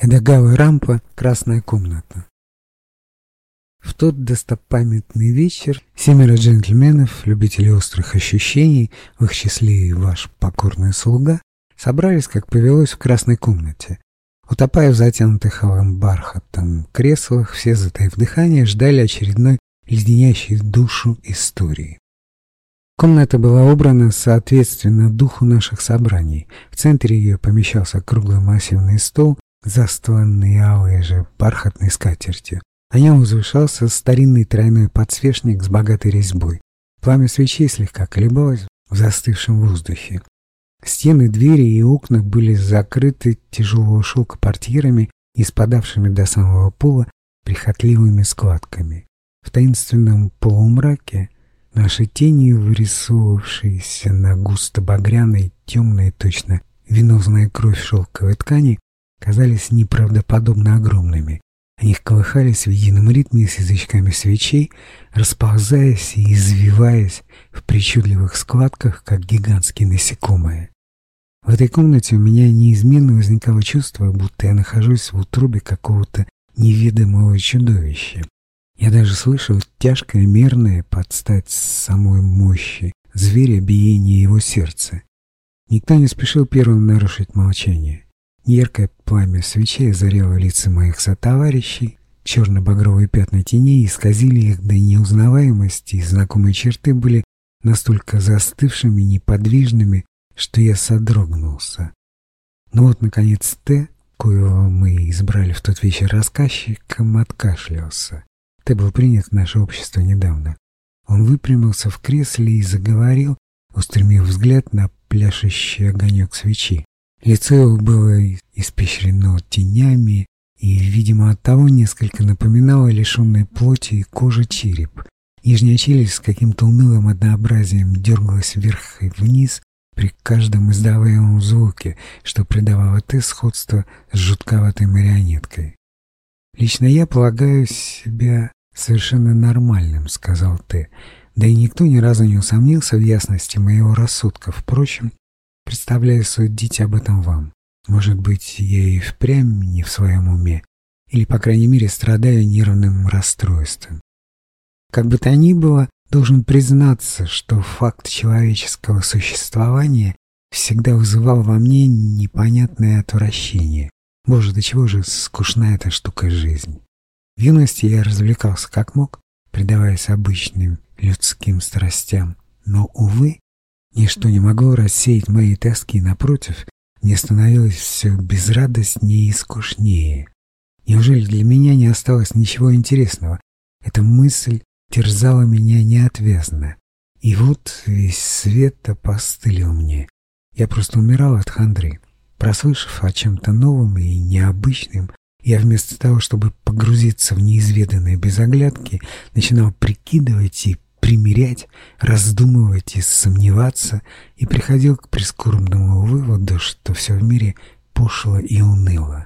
Эдагава рампа, красная комната. В тот достопамятный вечер семеро джентльменов, любителей острых ощущений, в их числе и ваш покорный слуга, собрались, как повелось, в красной комнате. Утопая в затянутых алым бархатом креслах, все, затаив дыхание, ждали очередной леденящей душу истории. Комната была убрана соответственно духу наших собраний. В центре ее помещался круглый массивный стол, застланный алой же бархатной скатертью. На нем возвышался старинный тройной подсвечник с богатой резьбой. Пламя свечей слегка колебалось в застывшем воздухе. Стены, двери и окна были закрыты тяжелого шелка портьерами и спадавшими до самого пола прихотливыми складками. В таинственном полумраке наши тени, вырисовывавшиеся на густо-багряной, темной, точно венозная кровь шелковой ткани, казались неправдоподобно огромными. Они колыхались в едином ритме с язычками свечей, расползаясь и извиваясь в причудливых складках, как гигантские насекомые. В этой комнате у меня неизменно возникало чувство, будто я нахожусь в утробе какого-то неведомого чудовища. Я даже слышал тяжкое, мерное, под стать самой мощи зверя биение его сердца. Никто не спешил первым нарушить молчание. Яркое пламя свечей озаряло лица моих сотоварищей, черно-багровые пятна теней исказили их до неузнаваемости, и знакомые черты были настолько застывшими, неподвижными, что я содрогнулся. Но вот, наконец, Т, коего мы избрали в тот вечер рассказчиком, откашлялся. Т был принят в наше общество недавно. Он выпрямился в кресле и заговорил, устремив взгляд на пляшущий огонек свечи. Лицо его было испещрено тенями и, видимо, оттого несколько напоминало лишенной плоти и кожи череп. Нижняя челюсть с каким-то унылым однообразием дергалась вверх и вниз при каждом издаваемом звуке, что придавало Т сходство с жутковатой марионеткой. «Лично я полагаю себя совершенно нормальным», — сказал Т. Да и никто ни разу не усомнился в ясности моего рассудка. Впрочем, Представляю судить об этом вам. Может быть, я и впрямь не в своем уме, или, по крайней мере, страдаю нервным расстройством. Как бы то ни было, должен признаться, что факт человеческого существования всегда вызывал во мне непонятное отвращение. Боже, до чего же скучна эта штука жизнь. В юности я развлекался как мог, предаваясь обычным людским страстям, но, увы, Ничто не могло рассеять мои тоски, напротив, мне становилось все безрадостнее и скучнее. Неужели для меня не осталось ничего интересного? Эта мысль терзала меня неотвязно. И вот весь свет опостылил мне. Я просто умирал от хандры. Прослышав о чем-то новом и необычном, я вместо того, чтобы погрузиться в неизведанные безоглядки, начинал прикидывать и примерять, раздумывать и сомневаться, и приходил к прискорбному выводу, что все в мире пошло и уныло.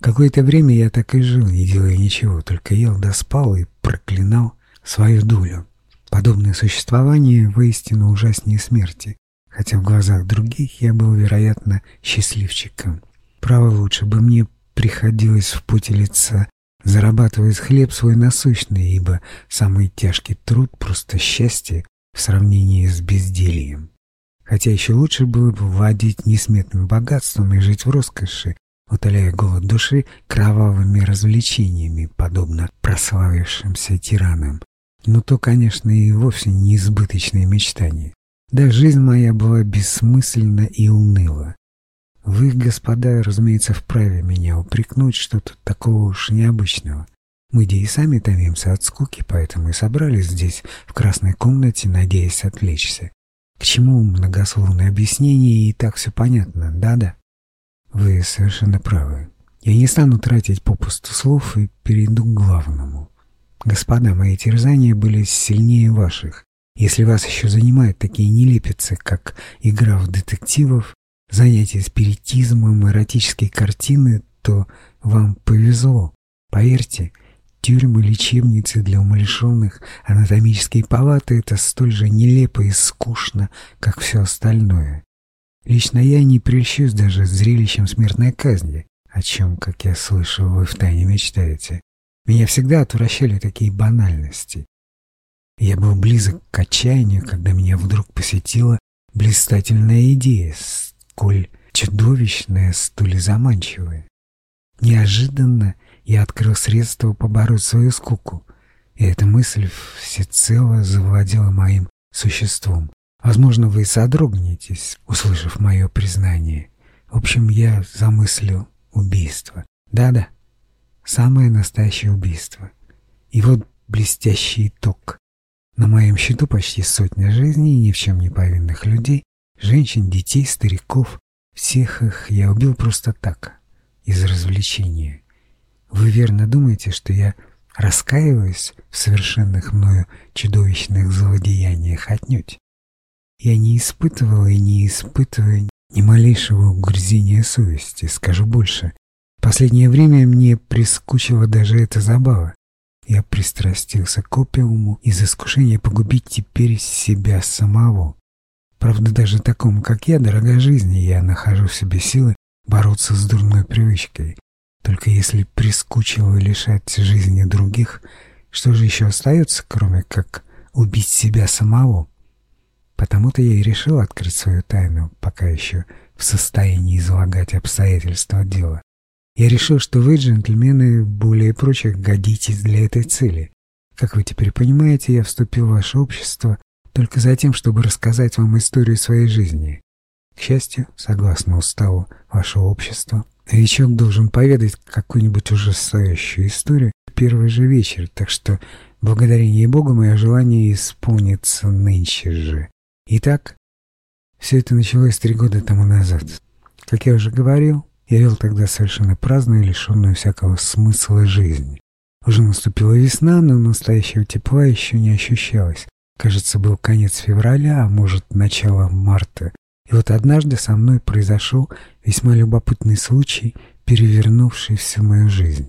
Какое-то время я так и жил, не делая ничего, только ел да и проклинал свою долю. Подобное существование воистину ужаснее смерти, хотя в глазах других я был, вероятно, счастливчиком. Право лучше бы мне приходилось в пути лица зарабатывает хлеб свой насущный, ибо самый тяжкий труд — просто счастье в сравнении с бездельем. Хотя еще лучше было бы владеть несметным богатством и жить в роскоши, утоляя голод души кровавыми развлечениями, подобно прославившимся тиранам. Но то, конечно, и вовсе не избыточное мечтание. Да, жизнь моя была бессмысленна и уныла. Вы, господа, разумеется, вправе меня упрекнуть, что тут такого уж необычного. Мы где и сами томимся от скуки, поэтому и собрались здесь, в красной комнате, надеясь отвлечься. К чему многословное объяснение, и так все понятно, да-да? Вы совершенно правы. Я не стану тратить попусту слов и перейду к главному. Господа, мои терзания были сильнее ваших. Если вас еще занимают такие нелепицы, как игра в детективов, занятия спиритизмом, эротические картины, то вам повезло. Поверьте, тюрьмы, лечебницы для умалишенных, анатомические палаты — это столь же нелепо и скучно, как все остальное. Лично я не прельщусь даже зрелищем смертной казни, о чем, как я слышал, вы втайне мечтаете. Меня всегда отвращали такие банальности. Я был близок к отчаянию, когда меня вдруг посетила блистательная идея, сколь чудовищная, столь заманчивая. Неожиданно я открыл средства побороть свою скуку, и эта мысль всецело завладела моим существом. Возможно, вы содрогнетесь, услышав мое признание. В общем, я замыслил убийство. Да-да, самое настоящее убийство. И вот блестящий итог. На моем счету почти сотня жизней ни в чем не повинных людей, женщин, детей, стариков. Всех их я убил просто так, из развлечения. Вы верно думаете, что я раскаиваюсь в совершенных мною чудовищных злодеяниях отнюдь? Я не испытывал и не испытываю ни малейшего угрызения совести, скажу больше. Последнее время мне прискучила даже эта забава. Я пристрастился к опиуму из искушения погубить теперь себя самого. Правда, даже такому, как я, дорогой жизни, я нахожу в себе силы бороться с дурной привычкой. Только если прискучило лишать жизни других, что же еще остается, кроме как убить себя самого? Потому-то я и решил открыть свою тайну, пока еще в состоянии излагать обстоятельства дела. Я решил, что вы, джентльмены, более прочих, годитесь для этой цели. Как вы теперь понимаете, я вступил в ваше общество только за тем, чтобы рассказать вам историю своей жизни. К счастью, согласно уставу вашего общества, новичок должен поведать какую-нибудь ужасающую историю в первый же вечер, так что, благодарение Богу, мое желание исполнится нынче же. Итак, все это началось три года тому назад. Как я уже говорил, я вел тогда совершенно праздную лишенную всякого смысла жизнь. Уже наступила весна, но настоящего тепла еще не ощущалось. Кажется, был конец февраля, а может, начало марта. И вот однажды со мной произошел весьма любопытный случай, перевернувший всю мою жизнь.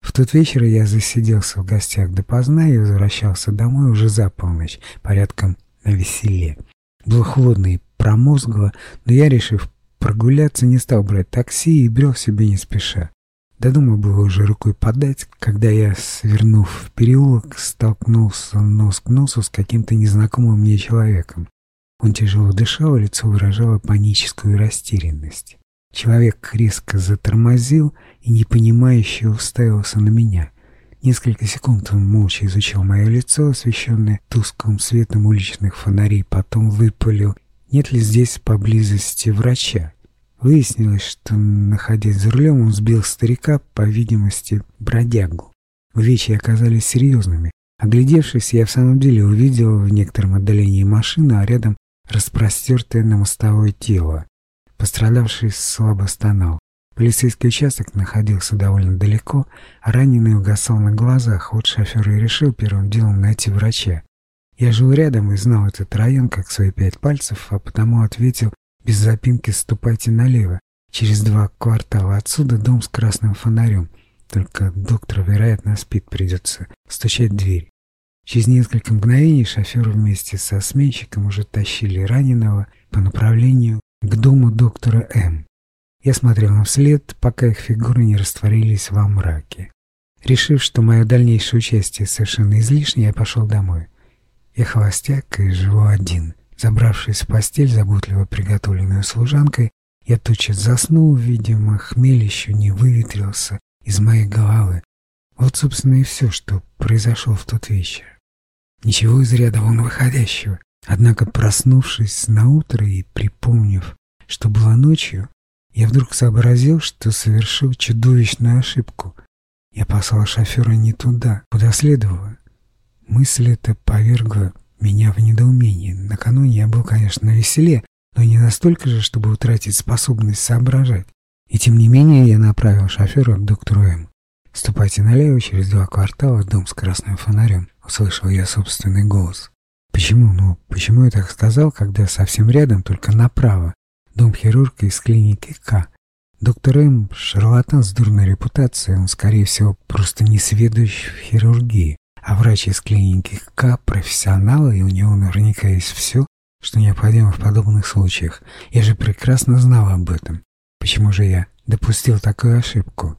В тот вечер я засиделся в гостях допоздна и возвращался домой уже за полночь, порядком на веселе. Было холодно и промозгло, но я, решив прогуляться, не стал брать такси и брел себе не спеша. До дома было уже рукой подать, когда я, свернув в переулок, столкнулся нос к носу с каким-то незнакомым мне человеком. Он тяжело дышал, лицо выражало паническую растерянность. Человек резко затормозил и непонимающе уставился на меня. Несколько секунд он молча изучал мое лицо, освещенное тусклым светом уличных фонарей, потом выпалил, нет ли здесь поблизости врача. Выяснилось, что, находясь за рулем, он сбил старика, по видимости, бродягу. Вещи оказались серьезными. Оглядевшись, я в самом деле увидел в некотором отдалении машину, а рядом распростертое на мостовое тело. Пострадавший слабо стонал. Полицейский участок находился довольно далеко, а раненый угасал на глазах. Вот шофер и решил первым делом найти врача. Я жил рядом и знал этот район как свои пять пальцев, а потому ответил без запинки ступайте налево. Через два квартала отсюда дом с красным фонарем. Только доктор, вероятно, спит, придется стучать в дверь. Через несколько мгновений шофер вместе со сменщиком уже тащили раненого по направлению к дому доктора М. Я смотрел им вслед, пока их фигуры не растворились во мраке. Решив, что мое дальнейшее участие совершенно излишне, я пошел домой. Я холостяк и живу один. Забравшись в постель, заботливо приготовленную служанкой, я тотчас заснул, видимо, хмель еще не выветрился из моей головы. Вот, собственно, и все, что произошло в тот вечер. Ничего из ряда вон выходящего. Однако, проснувшись на утро и припомнив, что было ночью, я вдруг сообразил, что совершил чудовищную ошибку. Я послал шофера не туда, куда следовало. Мысль эта повергла меня в недоумение. Накануне я был, конечно, на веселе, но не настолько же, чтобы утратить способность соображать. И тем не менее я направил шофера к доктору М. «Ступайте налево, через два квартала, дом с красным фонарем», — услышал я собственный голос. Почему? Ну, почему я так сказал, когда совсем рядом, только направо, дом хирурга из клиники К. Доктор М. шарлатан с дурной репутацией, он, скорее всего, просто не сведущ в хирургии. А врач из клиники К профессионал, и у него наверняка есть все, что необходимо в подобных случаях. Я же прекрасно знал об этом. почему же я допустил такую ошибку.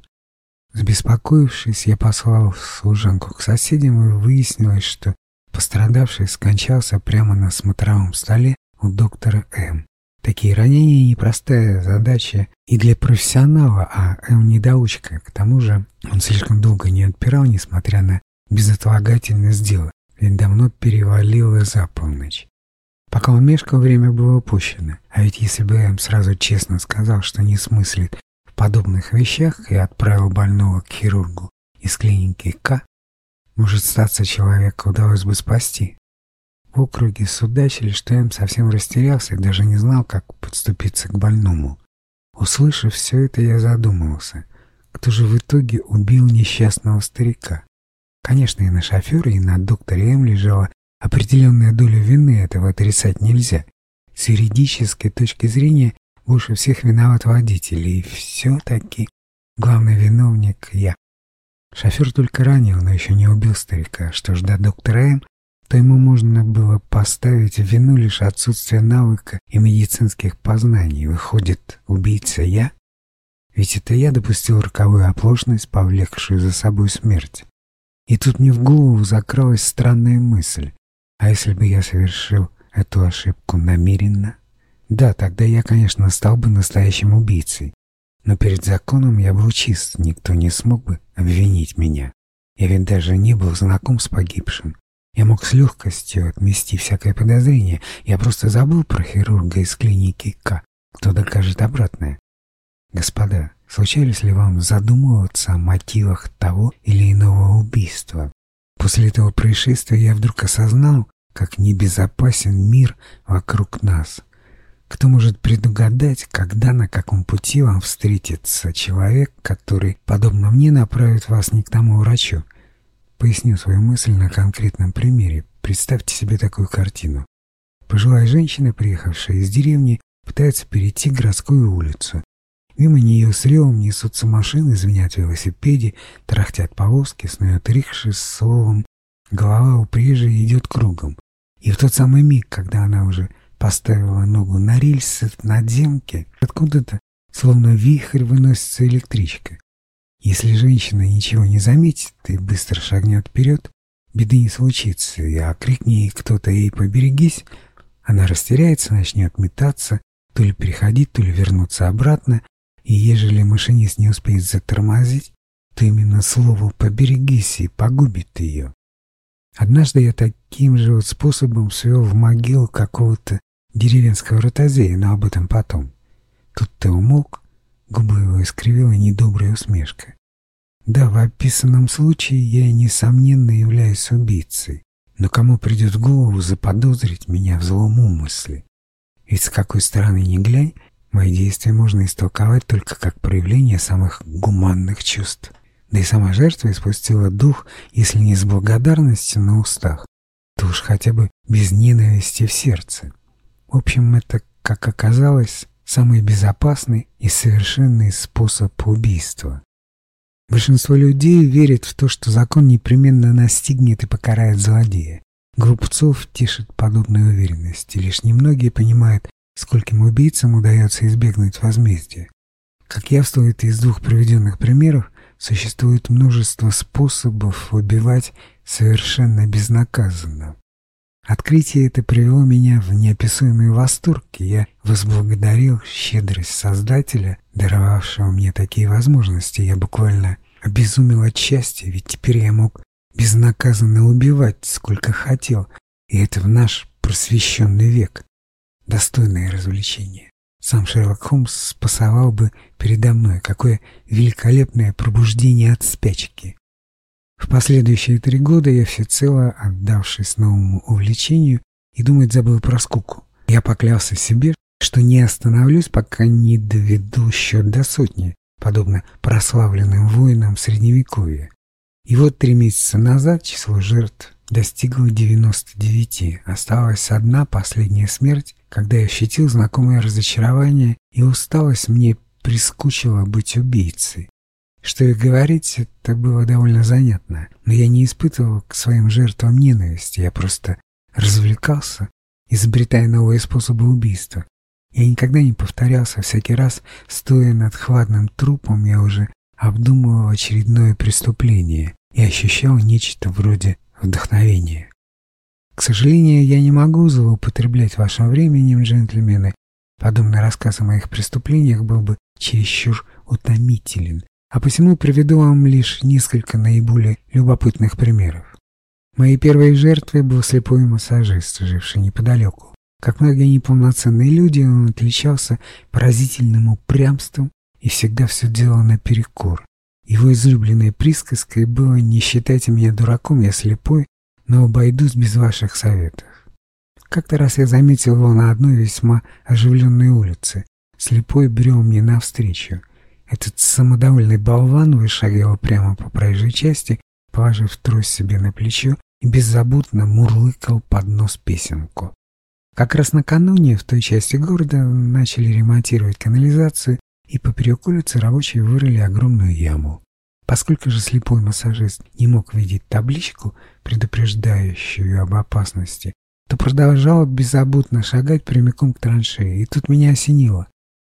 Забеспокоившись, я послал служанку к соседям и выяснилось, что пострадавший скончался прямо на смотровом столе у доктора М. Такие ранения — непростая задача и для профессионала, а М недоучка. К тому же он слишком долго не отпирал, несмотря на безотлагательность дела, ведь давно перевалило за полночь. Пока он мешкал, время было упущено. А ведь если бы М сразу честно сказал, что не смыслит в подобных вещах и отправил больного к хирургу из клиники К, может, статься человека удалось бы спасти. В округе судачили, что М совсем растерялся и даже не знал, как подступиться к больному. Услышав все это, я задумался, кто же в итоге убил несчастного старика. Конечно, и на шофера, и на докторе М лежала определенная доля вины, этого отрицать нельзя. С юридической точки зрения больше всех виноват водитель, и все-таки главный виновник я. Шофер только ранил, но еще не убил старика. Что ж до доктора М, то ему можно было поставить вину лишь отсутствие навыка и медицинских познаний. Выходит, убийца я? Ведь это я допустил роковую оплошность, повлекшую за собой смерть. И тут мне в голову закралась странная мысль. А если бы я совершил эту ошибку намеренно? Да, тогда я, конечно, стал бы настоящим убийцей. Но перед законом я был чист, никто не смог бы обвинить меня. Я ведь даже не был знаком с погибшим. Я мог с легкостью отмести всякое подозрение. Я просто забыл про хирурга из клиники К. Кто докажет обратное? Господа, случались ли вам задумываться о мотивах того или иного убийства? После этого происшествия я вдруг осознал, как небезопасен мир вокруг нас. Кто может предугадать, когда на каком пути вам встретится человек, который, подобно мне, направит вас не к тому врачу, Поясню свою мысль на конкретном примере. Представьте себе такую картину. Пожилая женщина, приехавшая из деревни, пытается перейти городскую улицу. Мимо нее с ревом несутся машины, звенят велосипеде, трахтят повозки, снуют рикши с словом. Голова у приезжей идет кругом. И в тот самый миг, когда она уже поставила ногу на рельсы надземки, откуда-то, словно вихрь, выносится электричка. Если женщина ничего не заметит и быстро шагнет вперед, беды не случится, и окрикни кто-то ей «поберегись», она растеряется, начнет метаться, то ли переходить, то ли вернуться обратно, и ежели машинист не успеет затормозить, то именно слово «поберегись» и погубит ее. Однажды я таким же вот способом свел в могилу какого-то деревенского ротозея, но об этом потом. Тут ты умолк, Губы его искривила недобрая усмешка. Да, в описанном случае я, несомненно, являюсь убийцей. Но кому придет в голову заподозрить меня в злом умысле? Ведь с какой стороны ни глянь, мои действия можно истолковать только как проявление самых гуманных чувств. Да и сама жертва испустила дух, если не с благодарностью на устах, то уж хотя бы без ненависти в сердце. В общем, это, как оказалось, самый безопасный и совершенный способ убийства. Большинство людей верит в то, что закон непременно настигнет и покарает злодея. Глупцов тешит подобной уверенности. Лишь немногие понимают, скольким убийцам удается избегнуть возмездия. Как явствует из двух приведенных примеров, существует множество способов убивать совершенно безнаказанно. Открытие это привело меня в неописуемый восторг, и я возблагодарил щедрость Создателя, даровавшего мне такие возможности. Я буквально обезумел от счастья, ведь теперь я мог безнаказанно убивать, сколько хотел, и это в наш просвещенный век. Достойное развлечение. Сам Шерлок Холмс спасовал бы передо мной, какое великолепное пробуждение от спячки. В последующие три года я всецело, отдавшись новому увлечению, и думать забыл про скуку. Я поклялся себе, что не остановлюсь, пока не доведу счет до сотни, подобно прославленным воинам Средневековья. И вот три месяца назад число жертв достигло 99. Осталась одна последняя смерть, когда я ощутил знакомое разочарование и усталость мне прискучило быть убийцей. Что и говорить, это было довольно занятно, но я не испытывал к своим жертвам ненависти, я просто развлекался, изобретая новые способы убийства. Я никогда не повторялся, всякий раз, стоя над хладным трупом, я уже обдумывал очередное преступление и ощущал нечто вроде вдохновения. К сожалению, я не могу злоупотреблять вашим временем, джентльмены. Подобный рассказ о моих преступлениях был бы чересчур утомителен, а посему приведу вам лишь несколько наиболее любопытных примеров. Моей первой жертвой был слепой массажист, живший неподалеку. Как многие неполноценные люди, он отличался поразительным упрямством и всегда все делал наперекор. Его излюбленной присказкой было «Не считайте меня дураком, я слепой, но обойдусь без ваших советов». Как-то раз я заметил его на одной весьма оживленной улице. Слепой брел мне навстречу. Этот самодовольный болван вышагивал прямо по проезжей части, положив трость себе на плечо и беззаботно мурлыкал под нос песенку. Как раз накануне в той части города начали ремонтировать канализацию, и поперек улицы рабочие вырыли огромную яму. Поскольку же слепой массажист не мог видеть табличку, предупреждающую об опасности, то продолжал беззаботно шагать прямиком к траншеи, и тут меня осенило.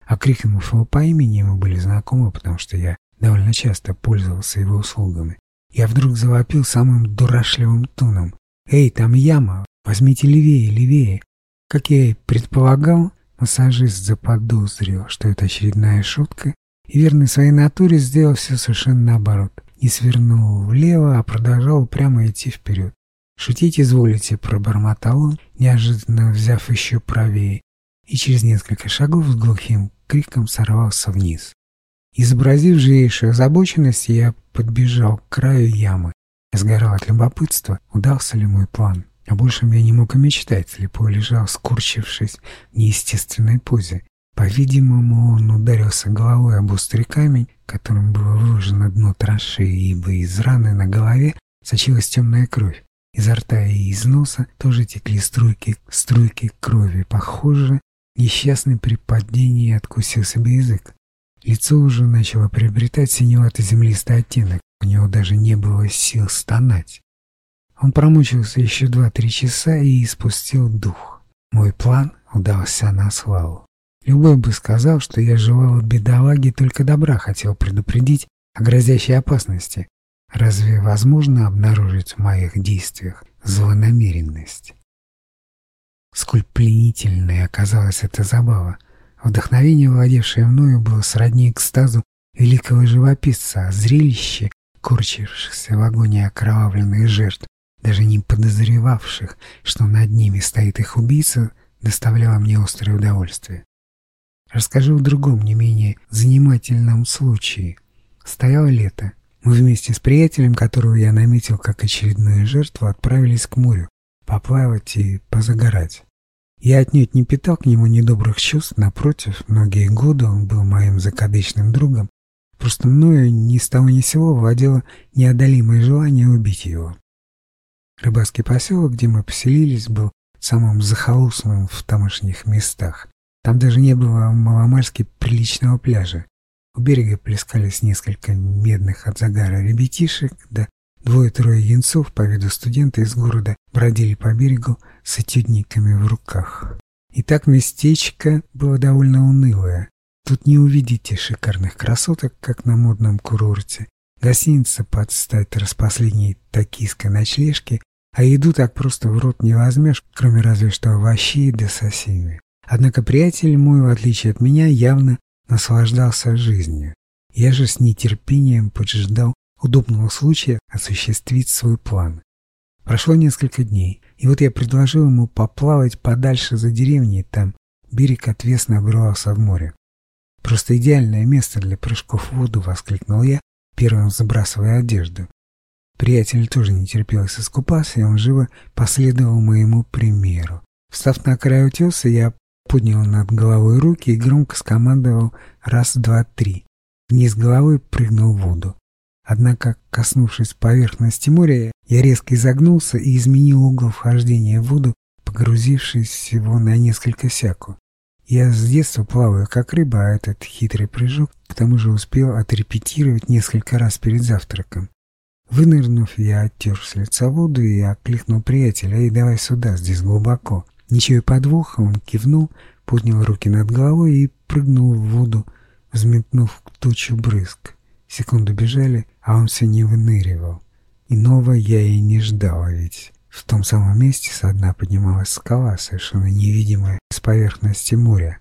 Окрикнув его по имени, мы были знакомы, потому что я довольно часто пользовался его услугами. Я вдруг завопил самым дурашливым тоном. «Эй, там яма! Возьмите левее, левее!» Как я и предполагал, массажист заподозрил, что это очередная шутка, и верный своей натуре сделал все совершенно наоборот. Не свернул влево, а продолжал прямо идти вперед. «Шутить изволите», — пробормотал он, неожиданно взяв еще правее, и через несколько шагов с глухим криком сорвался вниз. Изобразив живейшую озабоченность, я подбежал к краю ямы. Я сгорал от любопытства, удался ли мой план. О большем я не мог и мечтать, слепой лежал, скурчившись в неестественной позе. По-видимому, он ударился головой об острый камень, которым было выложено дно траншеи, ибо из раны на голове сочилась темная кровь. Изо рта и из носа тоже текли струйки, струйки крови. Похоже, несчастный при падении откусил себе язык. Лицо уже начало приобретать синевато-землистый оттенок, у него даже не было сил стонать. Он промучился еще два-три часа и испустил дух. Мой план удался на славу. Любой бы сказал, что я желал бедолаге только добра, хотел предупредить о грозящей опасности. Разве возможно обнаружить в моих действиях злонамеренность? Сколь пленительной оказалась эта забава. Вдохновение, владевшее мною, было сродни экстазу великого живописца, а зрелище, корчившихся в агонии окровавленных жертв, даже не подозревавших, что над ними стоит их убийца, доставляло мне острое удовольствие. Расскажу в другом, не менее занимательном случае. Стояло лето. Мы вместе с приятелем, которого я наметил как очередную жертву, отправились к морю, поплавать и позагорать. Я отнюдь не питал к нему недобрых чувств, напротив, многие годы он был моим закадычным другом, просто мною ни с того ни сего владело неодолимое желание убить его. Рыбацкий поселок, где мы поселились, был самым захолустным в тамошних местах. Там даже не было маломальски приличного пляжа. У берега плескались несколько медных от загара ребятишек, да Двое-трое янцов по виду студента из города бродили по берегу с этюдниками в руках. И так местечко было довольно унылое. Тут не увидите шикарных красоток, как на модном курорте. Гостиница под стать распоследней токийской ночлежки, а еду так просто в рот не возьмешь, кроме разве что овощей да сосины. Однако приятель мой, в отличие от меня, явно наслаждался жизнью. Я же с нетерпением поджидал удобного случая осуществить свой план. Прошло несколько дней, и вот я предложил ему поплавать подальше за деревней, там берег отвесно обрывался в море. «Просто идеальное место для прыжков в воду!» — воскликнул я, первым забрасывая одежду. Приятель тоже не терпелось искупаться, и он живо последовал моему примеру. Встав на край утеса, я поднял над головой руки и громко скомандовал «раз, два, три». Вниз головой прыгнул в воду. Однако, коснувшись поверхности моря, я резко изогнулся и изменил угол вхождения в воду, погрузившись всего на несколько сяку. Я с детства плаваю как рыба, а этот хитрый прыжок к тому же успел отрепетировать несколько раз перед завтраком. Вынырнув, я оттер с лица воду и окликнул приятеля, «Эй, давай сюда, здесь глубоко». Ничего подвоха, он кивнул, поднял руки над головой и прыгнул в воду, взметнув тучу брызг. Секунду бежали, а он все не выныривал. Иного я и не ждал, ведь в том самом месте со дна поднималась скала, совершенно невидимая с поверхности моря.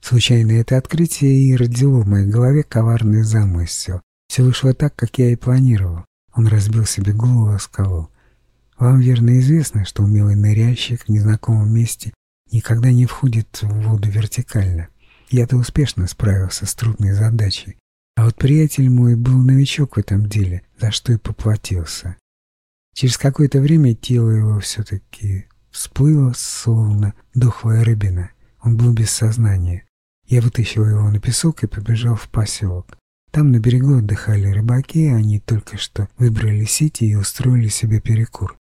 Случайно это открытие и родило в моей голове коварный замысел. Все вышло так, как я и планировал. Он разбил себе голову о скалу. Вам верно известно, что умелый ныряльщик в незнакомом месте никогда не входит в воду вертикально. Я-то успешно справился с трудной задачей. А вот приятель мой был новичок в этом деле, за что и поплатился. Через какое-то время тело его все-таки всплыло, словно дохлая рыбина. Он был без сознания. Я вытащил его на песок и побежал в поселок. Там на берегу отдыхали рыбаки, они только что выбрали сети и устроили себе перекур.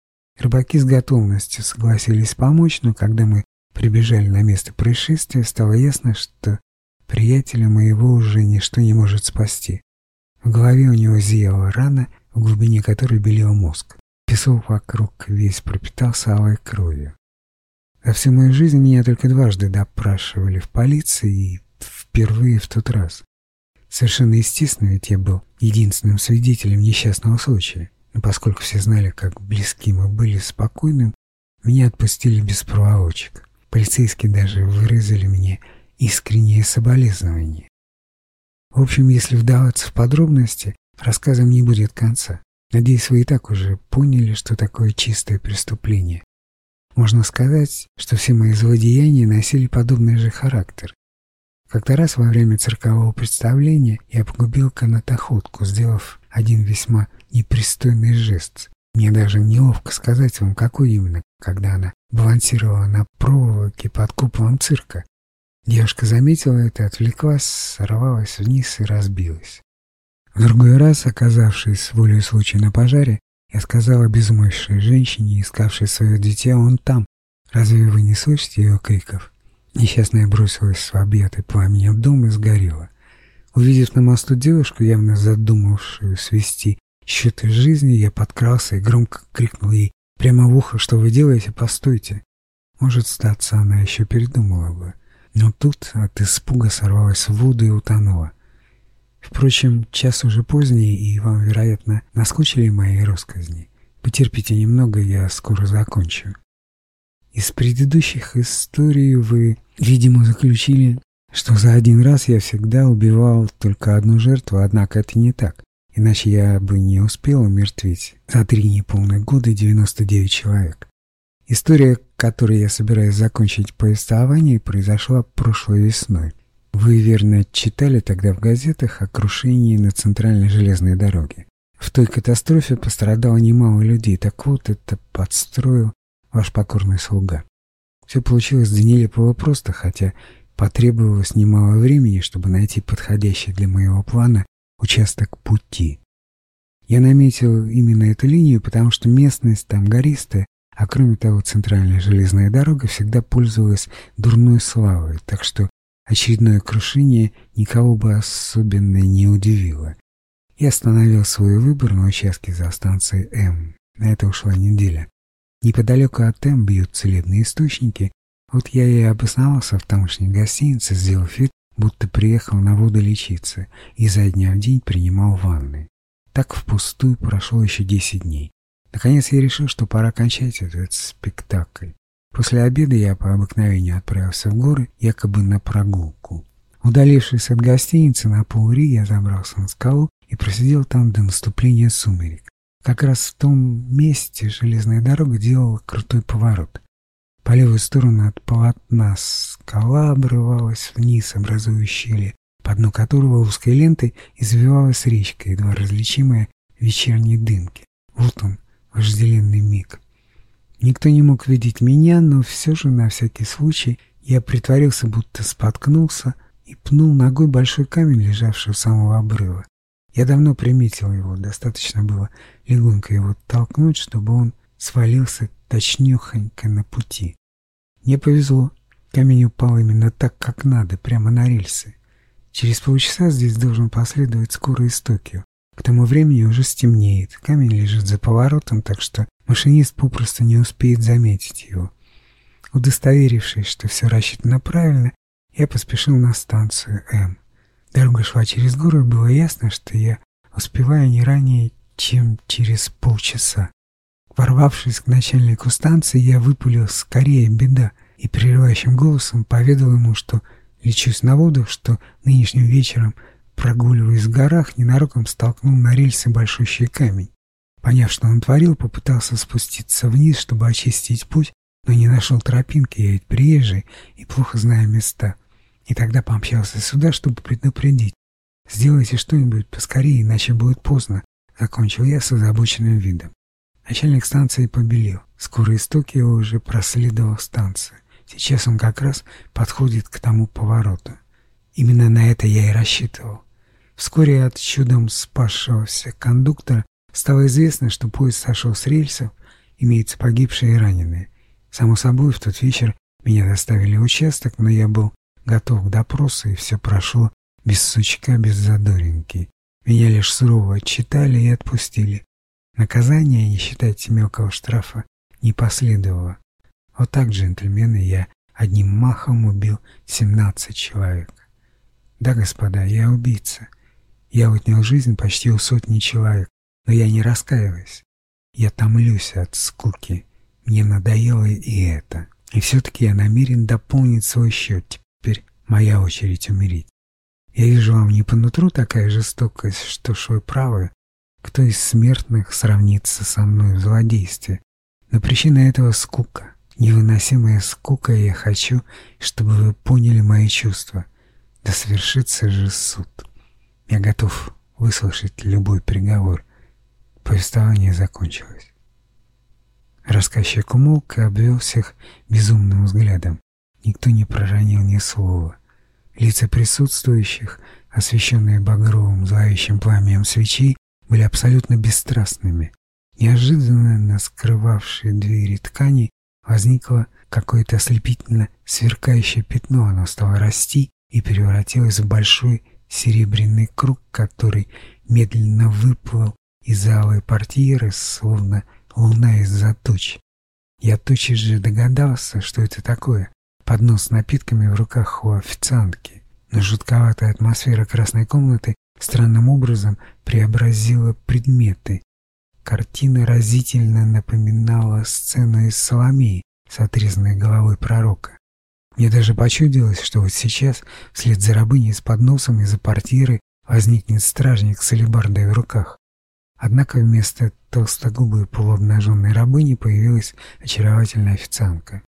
Рыбаки с готовностью согласились помочь, но когда мы прибежали на место происшествия, стало ясно, что приятеля моего уже ничто не может спасти. В голове у него зияла рана, в глубине которой белел мозг. Песок вокруг весь пропитался алой кровью. За всю мою жизнь меня только дважды допрашивали в полиции и впервые в тот раз. Совершенно естественно, ведь я был единственным свидетелем несчастного случая. Но поскольку все знали, как близки мы были с покойным, меня отпустили без проволочек. Полицейские даже выразили мне искреннее соболезнование. В общем, если вдаваться в подробности, рассказам не будет конца. Надеюсь, вы и так уже поняли, что такое чистое преступление. Можно сказать, что все мои злодеяния носили подобный же характер. Как-то раз во время циркового представления я погубил канатоходку, сделав один весьма непристойный жест. Мне даже неловко сказать вам, какой именно, когда она балансировала на проволоке под куполом цирка. Девушка заметила это, отвлеклась, сорвалась вниз и разбилась. В другой раз, оказавшись волей случая на пожаре, я сказала безмощной женщине, искавшей свое дитя, он там. Разве вы не слышите ее криков? Несчастная бросилась в объятый пламенем дом и сгорела. Увидев на мосту девушку, явно задумавшую свести счеты жизни, я подкрался и громко крикнул ей прямо в ухо, что вы делаете, постойте. Может, статься она еще передумала бы. Но тут от испуга сорвалась в воду и утонула. Впрочем, час уже поздний, и вам, вероятно, наскучили мои росказни. Потерпите немного, я скоро закончу. Из предыдущих историй вы, видимо, заключили, что за один раз я всегда убивал только одну жертву, однако это не так. Иначе я бы не успел умертвить за три неполных года 99 человек. История, которой я собираюсь закончить повествование, произошла прошлой весной. Вы, верно, читали тогда в газетах о крушении на центральной железной дороге. В той катастрофе пострадало немало людей, так вот это подстроил ваш покорный слуга. Все получилось для нелепого просто, хотя потребовалось немало времени, чтобы найти подходящий для моего плана участок пути. Я наметил именно эту линию, потому что местность там гористая, а кроме того, центральная железная дорога всегда пользовалась дурной славой, так что Очередное крушение никого бы особенно не удивило. Я остановил свой выбор на участке за станцией М. На это ушла неделя. Неподалеку от М бьют целебные источники. Вот я и обосновался в тамошней гостинице, сделав вид, будто приехал на воду лечиться и за дня в день принимал ванны. Так впустую прошло еще десять дней. Наконец я решил, что пора кончать этот спектакль. После обеда я по обыкновению отправился в горы, якобы на прогулку. Удалившись от гостиницы на полри, я забрался на скалу и просидел там до наступления сумерек. Как раз в том месте железная дорога делала крутой поворот. По левую сторону от полотна скала обрывалась вниз, образуя щели, по дну которого узкой лентой извивалась речка, едва различимая в вечерней дымке. Вот он, вожделенный миг. Никто не мог видеть меня, но все же на всякий случай я притворился, будто споткнулся и пнул ногой большой камень, лежавший у самого обрыва. Я давно приметил его, достаточно было легонько его толкнуть, чтобы он свалился точнёхонько на пути. Мне повезло. Камень упал именно так, как надо, прямо на рельсы. Через полчаса здесь должен последовать скорый из Токио. К тому времени уже стемнеет. Камень лежит за поворотом, так что Машинист попросту не успеет заметить его. Удостоверившись, что все рассчитано правильно, Я поспешил на станцию М. Дорога шла через горы, было ясно, что я успеваю не ранее, чем через полчаса. Ворвавшись к начальнику станции, я выпалил «скорее, беда!» и прерывающим голосом поведал ему, что лечусь на воду, что нынешним вечером, прогуливаясь в горах, ненароком столкнул на рельсы большущий камень. Поняв, что он творил, попытался спуститься вниз, чтобы очистить путь, но не нашел тропинки, я ведь приезжий и плохо знаю места. И тогда помчался сюда, чтобы предупредить. «Сделайте что-нибудь поскорее, иначе будет поздно», — закончил я с озабоченным видом. Начальник станции побелел. Скоро исток его уже проследовал станцию. Сейчас он как раз подходит к тому повороту. Именно на это я и рассчитывал. Вскоре от чудом спасшегося кондуктора стало известно, что поезд сошел с рельсов, имеются погибшие и раненые. Само собой, в тот вечер меня доставили в участок, но я был готов к допросу, и все прошло без сучка, без задоринки. Меня лишь сурово отчитали и отпустили. Наказание, не считайте мелкого штрафа, не последовало. Вот так, джентльмены, я одним махом убил 17 человек. Да, господа, я убийца. Я отнял жизнь почти у сотни человек, но я не раскаиваюсь. Я томлюсь от скуки. Мне надоело и это. И все-таки я намерен дополнить свой счет. Теперь моя очередь умереть. Я вижу вам не по нутру такая жестокость, что ж вы правы. Кто из смертных сравнится со мной в злодействе? Но причина этого — скука. Невыносимая скука, и я хочу, чтобы вы поняли мои чувства. Да свершится же суд. Я готов выслушать любой приговор. Повествование закончилось. Рассказчик умолк и обвел всех безумным взглядом. Никто не проронил ни слова. Лица присутствующих, освещенные багровым зловещим пламенем свечей, были абсолютно бесстрастными. Неожиданно на скрывавшей двери ткани возникло какое-то ослепительно сверкающее пятно. Оно стало расти и превратилось в большой серебряный круг, который медленно выплыл из алой портьеры, словно луна из-за туч. Я тотчас же догадался, что это такое. Поднос с напитками в руках у официантки. Но жутковатая атмосфера красной комнаты странным образом преобразила предметы. Картина разительно напоминала сцену из Соломеи с отрезанной головой пророка. Мне даже почудилось, что вот сейчас, вслед за рабыней с подносом из-за портьеры, возникнет стражник с алебардой в руках. Однако вместо толстогубой полуобнаженной рабыни появилась очаровательная официантка.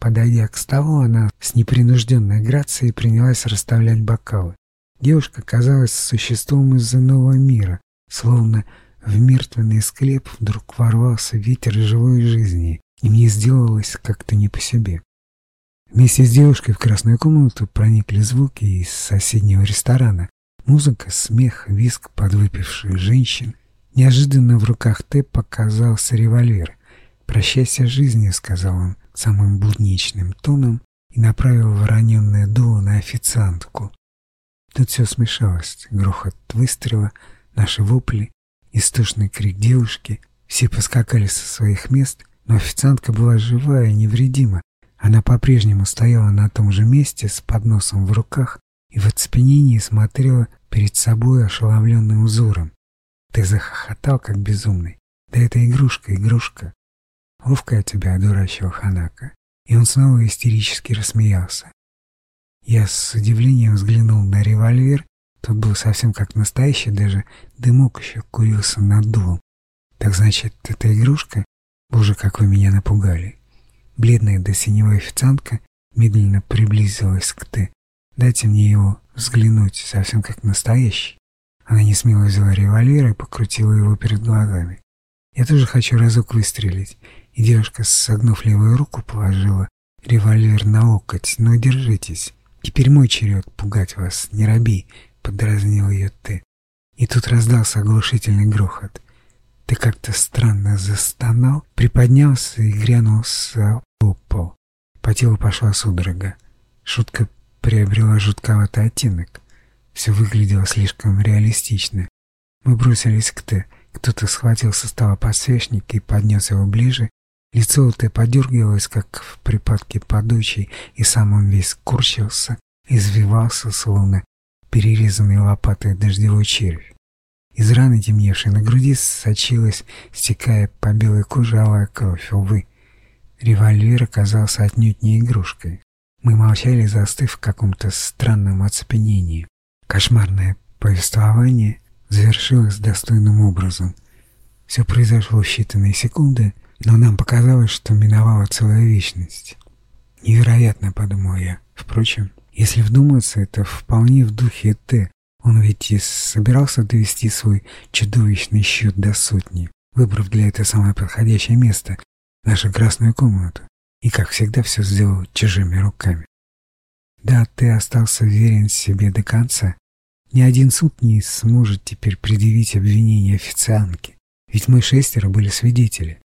Подойдя к столу, она с непринужденной грацией принялась расставлять бокалы. Девушка казалась существом из иного мира, словно в мертвенный склеп вдруг ворвался ветер живой жизни, и мне сделалось как-то не по себе. Вместе с девушкой в красную комнату проникли звуки из соседнего ресторана. Музыка, смех, виск подвыпивших женщин. Неожиданно в руках Т показался револьвер. «Прощайся с жизнью», — сказал он самым будничным тоном и направил вороненное дуло на официантку. Тут все смешалось. Грохот выстрела, наши вопли, истошный крик девушки. Все поскакали со своих мест, но официантка была живая и невредима. Она по-прежнему стояла на том же месте с подносом в руках и в оцепенении смотрела перед собой ошеломленным узором. Ты захохотал, как безумный. Да это игрушка, игрушка. Ловко я тебя одурачил, Ханака. И он снова истерически рассмеялся. Я с удивлением взглянул на револьвер. Тот был совсем как настоящий, даже дымок еще курился над дулом. Так значит, это игрушка? Боже, как вы меня напугали. Бледная до синевой официантка медленно приблизилась к Т. «Дайте мне его взглянуть, совсем как настоящий». Она не смело взяла револьвер и покрутила его перед глазами. «Я тоже хочу разок выстрелить и девушка, согнув левую руку, положила револьвер на локоть. «Ну, держитесь. Теперь мой черед пугать вас, не раби», — подразнил ее ты. И тут раздался оглушительный грохот. Ты как-то странно застонал, приподнялся и грянулся в пол. По телу пошла судорога. Шутка приобрела жутковатый оттенок. Все выглядело слишком реалистично. Мы бросились к Т. Кто-то схватил со стола подсвечник и поднес его ближе, Лицо у Т подергивалось, как в припадке подучий, и сам он весь курчился. извивался, словно перерезанный лопатой дождевой червь. Из раны, темневшей на груди, сочилась, стекая по белой коже алая кровь. Увы, револьвер оказался отнюдь не игрушкой. Мы молчали, застыв в каком-то странном оцепенении. Кошмарное повествование завершилось достойным образом. Все произошло в считанные секунды, но нам показалось, что миновала целая вечность. Невероятно, подумал я. Впрочем, если вдуматься, это вполне в духе Т, он ведь и собирался довести свой чудовищный счет до сотни, выбрав для этого самое подходящее место, нашу красную комнату, и, как всегда, все сделал чужими руками. Да, ты остался верен себе до конца. Ни один суд не сможет теперь предъявить обвинение официантке, ведь мы шестеро были свидетели.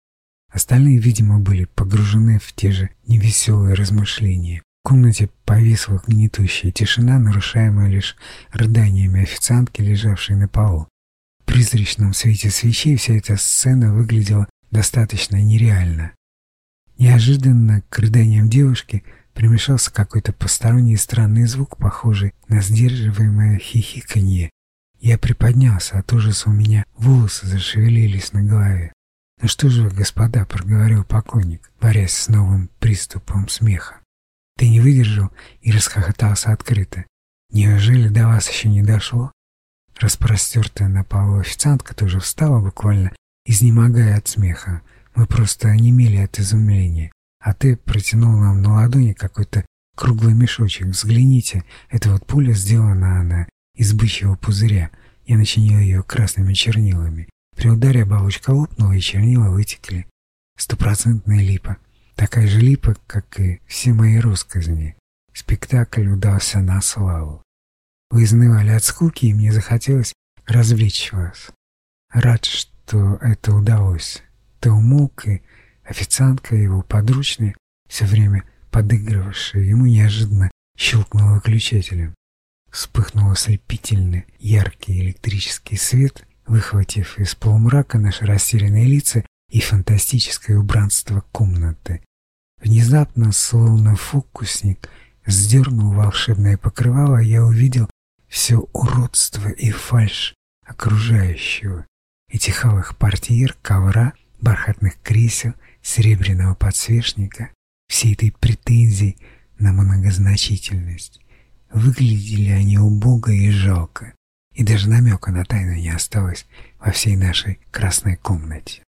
Остальные, видимо, были погружены в те же невеселые размышления комнате повисла гнетущая тишина, нарушаемая лишь рыданиями официантки, лежавшей на полу. В призрачном свете свечей вся эта сцена выглядела достаточно нереально. Неожиданно к рыданиям девушки примешался какой-то посторонний странный звук, похожий на сдерживаемое хихиканье. Я приподнялся, от ужаса у меня волосы зашевелились на голове. «Ну что же вы, господа», — проговорил покойник, борясь с новым приступом смеха. Ты не выдержал и расхохотался открыто. Неужели до вас еще не дошло? Распростертая на полу официантка тоже встала буквально, изнемогая от смеха. Мы просто онемели от изумления. А ты протянул нам на ладони какой-то круглый мешочек. Взгляните, эта вот пуля сделана она из бычьего пузыря. Я начинил ее красными чернилами. При ударе оболочка лопнула, и чернила вытекли. Стопроцентная липа. Такая же липа, как и все мои росказни. Спектакль удался на славу. Вы изнывали от скуки, и мне захотелось развлечь вас. Рад, что это удалось. Ты умолк, и официантка, его подручная, все время подыгрывавшая, ему неожиданно щелкнула выключателем. Вспыхнул ослепительный яркий электрический свет, выхватив из полумрака наши растерянные лица и фантастическое убранство комнаты. Внезапно, словно фокусник, сдернул волшебное покрывало, я увидел все уродство и фальшь окружающего. Этих алых портьер, ковра, бархатных кресел, серебряного подсвечника, всей этой претензии на многозначительность. Выглядели они убого и жалко, и даже намека на тайну не осталось во всей нашей красной комнате.